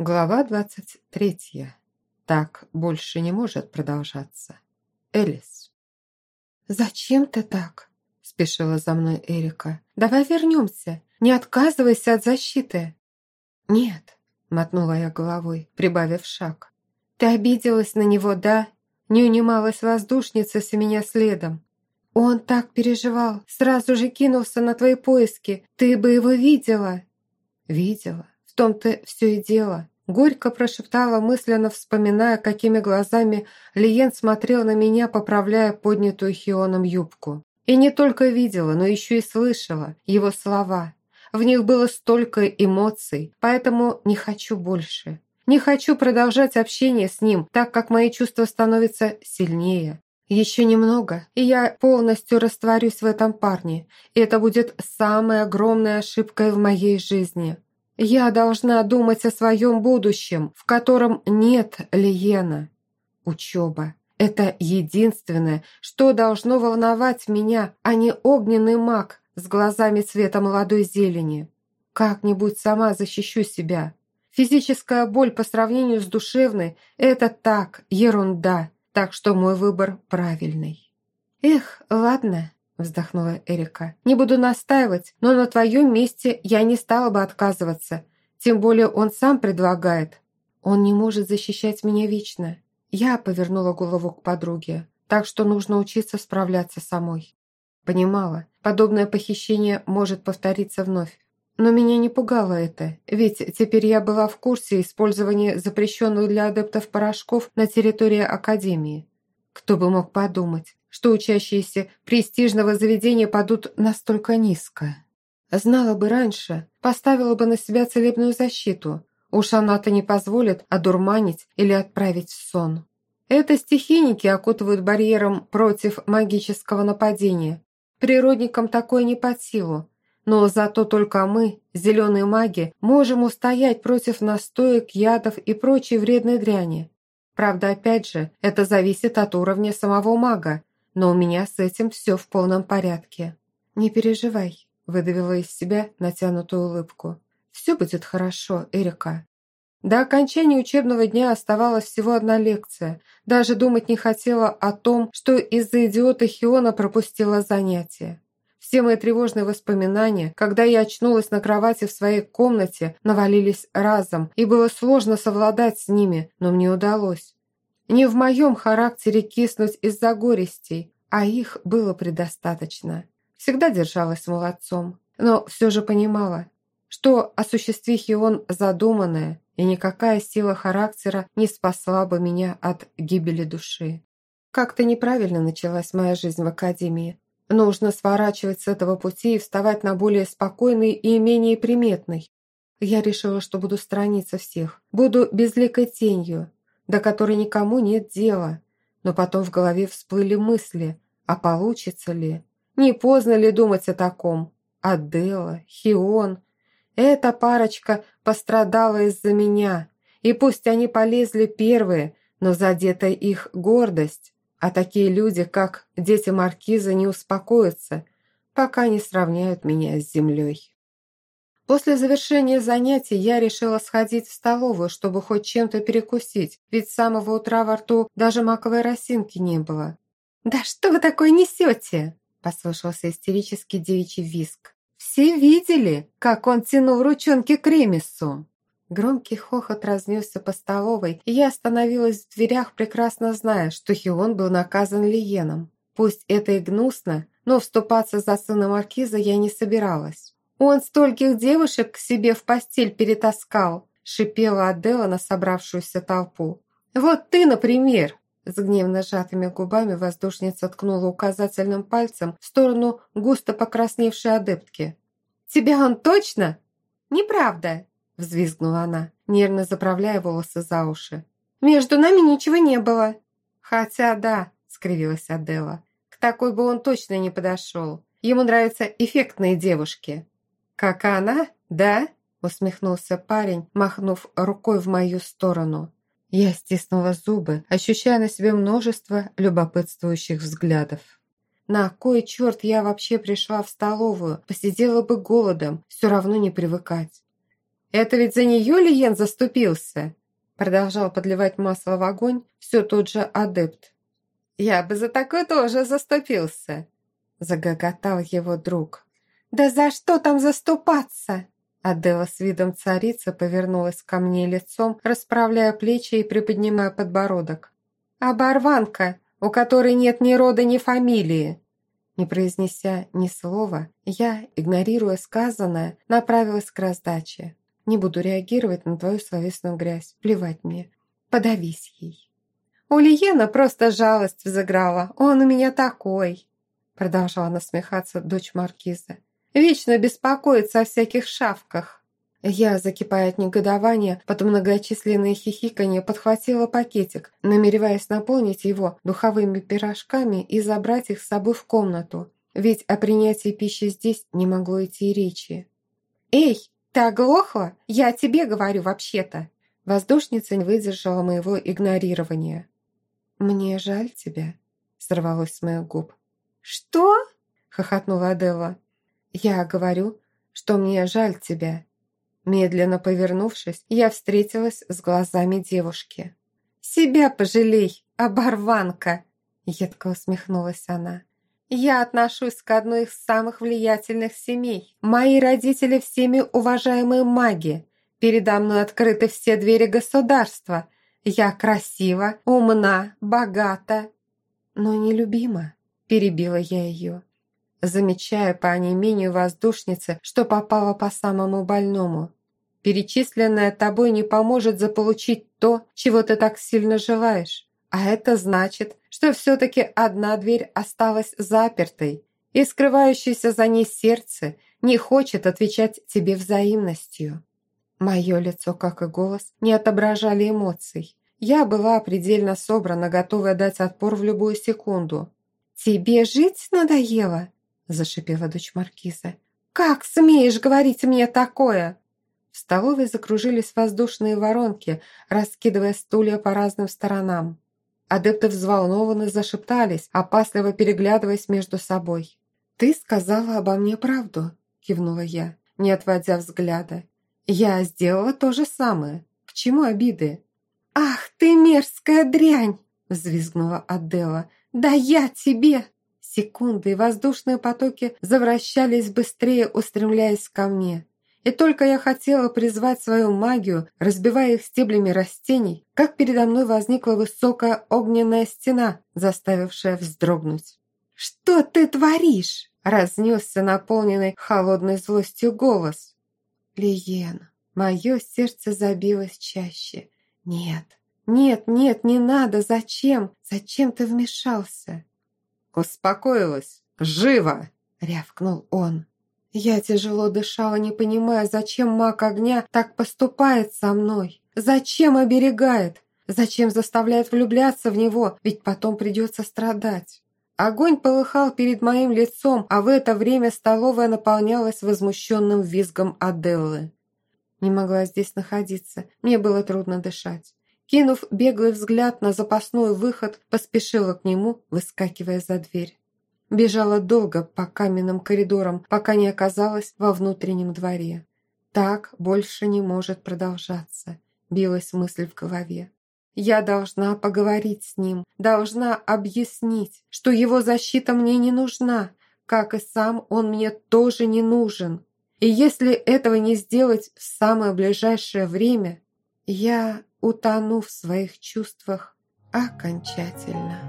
Глава двадцать третья. Так больше не может продолжаться. Элис. «Зачем ты так?» – спешила за мной Эрика. «Давай вернемся. Не отказывайся от защиты». «Нет», – мотнула я головой, прибавив шаг. «Ты обиделась на него, да?» Не унималась воздушница с меня следом. «Он так переживал, сразу же кинулся на твои поиски. Ты бы его видела?» «Видела том-то все и дело. Горько прошептала, мысленно вспоминая, какими глазами Лиен смотрел на меня, поправляя поднятую Хионом юбку. И не только видела, но еще и слышала его слова. В них было столько эмоций, поэтому не хочу больше. Не хочу продолжать общение с ним, так как мои чувства становятся сильнее. Еще немного, и я полностью растворюсь в этом парне, и это будет самой огромной ошибкой в моей жизни. Я должна думать о своем будущем, в котором нет Лиена. Учеба – это единственное, что должно волновать меня, а не огненный маг с глазами цвета молодой зелени. Как-нибудь сама защищу себя. Физическая боль по сравнению с душевной – это так, ерунда, так что мой выбор правильный. Эх, ладно, вздохнула Эрика. «Не буду настаивать, но на твоем месте я не стала бы отказываться. Тем более он сам предлагает. Он не может защищать меня вечно». Я повернула голову к подруге, так что нужно учиться справляться самой. Понимала, подобное похищение может повториться вновь. Но меня не пугало это, ведь теперь я была в курсе использования запрещенных для адептов порошков на территории Академии. Кто бы мог подумать, что учащиеся престижного заведения падут настолько низко. Знала бы раньше, поставила бы на себя целебную защиту. Уж она-то не позволит одурманить или отправить в сон. Это стихийники окутывают барьером против магического нападения. Природникам такое не под силу. Но зато только мы, зеленые маги, можем устоять против настоек, ядов и прочей вредной дряни. Правда, опять же, это зависит от уровня самого мага, но у меня с этим все в полном порядке. «Не переживай», – выдавила из себя натянутую улыбку. «Все будет хорошо, Эрика». До окончания учебного дня оставалась всего одна лекция. Даже думать не хотела о том, что из-за идиота Хиона пропустила занятие. Все мои тревожные воспоминания, когда я очнулась на кровати в своей комнате, навалились разом, и было сложно совладать с ними, но мне удалось. Не в моем характере киснуть из-за горестей, а их было предостаточно. Всегда держалась молодцом, но все же понимала, что осуществи Хион задуманное, и никакая сила характера не спасла бы меня от гибели души. Как-то неправильно началась моя жизнь в академии. Нужно сворачивать с этого пути и вставать на более спокойный и менее приметный. Я решила, что буду сторониться всех, буду безликой тенью, до которой никому нет дела. Но потом в голове всплыли мысли, а получится ли? Не поздно ли думать о таком? Адела, Хион. Эта парочка пострадала из-за меня. И пусть они полезли первые, но задета их гордость. А такие люди, как дети Маркиза, не успокоятся, пока не сравняют меня с землей. После завершения занятий я решила сходить в столовую, чтобы хоть чем-то перекусить, ведь с самого утра во рту даже маковой росинки не было. «Да что вы такое несете?» – послышался истерический девичий виск. «Все видели, как он тянул ручонки к ремесу?» Громкий хохот разнесся по столовой, и я остановилась в дверях, прекрасно зная, что Хион был наказан Лиеном. Пусть это и гнусно, но вступаться за сына Маркиза я не собиралась. «Он стольких девушек к себе в постель перетаскал!» шипела Адела на собравшуюся толпу. «Вот ты, например!» С гневно сжатыми губами воздушница ткнула указательным пальцем в сторону густо покрасневшей адептки. «Тебя он точно?» «Неправда!» взвизгнула она, нервно заправляя волосы за уши. «Между нами ничего не было!» «Хотя да», — скривилась Адела, «к такой бы он точно не подошел. Ему нравятся эффектные девушки». «Как она, да?» – усмехнулся парень, махнув рукой в мою сторону. Я стиснула зубы, ощущая на себе множество любопытствующих взглядов. На кой черт я вообще пришла в столовую? Посидела бы голодом, все равно не привыкать. Это ведь за нее Лиен заступился?» Продолжал подливать масло в огонь все тот же адепт. «Я бы за такое тоже заступился!» Загоготал его друг. «Да за что там заступаться?» Адела с видом царицы повернулась ко мне лицом, расправляя плечи и приподнимая подбородок. «Оборванка, у которой нет ни рода, ни фамилии!» Не произнеся ни слова, я, игнорируя сказанное, направилась к раздаче. Не буду реагировать на твою словесную грязь, плевать мне. Подавись ей. У Лиена просто жалость взыграла, он у меня такой. Продолжала насмехаться дочь Маркиза. Вечно беспокоится о всяких шавках. Я, закипая от негодования, под многочисленные хихиканье подхватила пакетик, намереваясь наполнить его духовыми пирожками и забрать их с собой в комнату, ведь о принятии пищи здесь не могло идти речи. «Эй, ты оглохла? Я тебе говорю вообще-то!» Воздушница не выдержала моего игнорирования. «Мне жаль тебя», — сорвалось с моих губ. «Что?» — хохотнула Аделла. «Я говорю, что мне жаль тебя». Медленно повернувшись, я встретилась с глазами девушки. «Себя пожалей, оборванка!» Едко усмехнулась она. «Я отношусь к одной из самых влиятельных семей. Мои родители всеми уважаемые маги. Передо мной открыты все двери государства. Я красива, умна, богата, но нелюбима», перебила я ее замечая по онемению воздушницы, что попала по самому больному. Перечисленное тобой не поможет заполучить то, чего ты так сильно желаешь. А это значит, что все-таки одна дверь осталась запертой, и скрывающееся за ней сердце не хочет отвечать тебе взаимностью. Мое лицо, как и голос, не отображали эмоций. Я была предельно собрана, готовая дать отпор в любую секунду. «Тебе жить надоело?» – зашипела дочь Маркиза. «Как смеешь говорить мне такое?» В столовой закружились воздушные воронки, раскидывая стулья по разным сторонам. Адепты взволнованно зашептались, опасливо переглядываясь между собой. «Ты сказала обо мне правду», – кивнула я, не отводя взгляда. «Я сделала то же самое. К чему обиды?» «Ах ты мерзкая дрянь!» – взвизгнула Адела. «Да я тебе!» Секунды и воздушные потоки завращались быстрее, устремляясь ко мне. И только я хотела призвать свою магию, разбивая их стеблями растений, как передо мной возникла высокая огненная стена, заставившая вздрогнуть. «Что ты творишь?» – разнесся наполненный холодной злостью голос. «Лиен, мое сердце забилось чаще. Нет, нет, нет, не надо, зачем? Зачем ты вмешался?» «Успокоилась! Живо!» – рявкнул он. Я тяжело дышала, не понимая, зачем маг огня так поступает со мной. Зачем оберегает? Зачем заставляет влюбляться в него? Ведь потом придется страдать. Огонь полыхал перед моим лицом, а в это время столовая наполнялась возмущенным визгом Аделлы. Не могла здесь находиться, мне было трудно дышать. Кинув беглый взгляд на запасной выход, поспешила к нему, выскакивая за дверь. Бежала долго по каменным коридорам, пока не оказалась во внутреннем дворе. Так больше не может продолжаться, билась мысль в голове. Я должна поговорить с ним, должна объяснить, что его защита мне не нужна, как и сам он мне тоже не нужен. И если этого не сделать в самое ближайшее время, я утону в своих чувствах окончательно.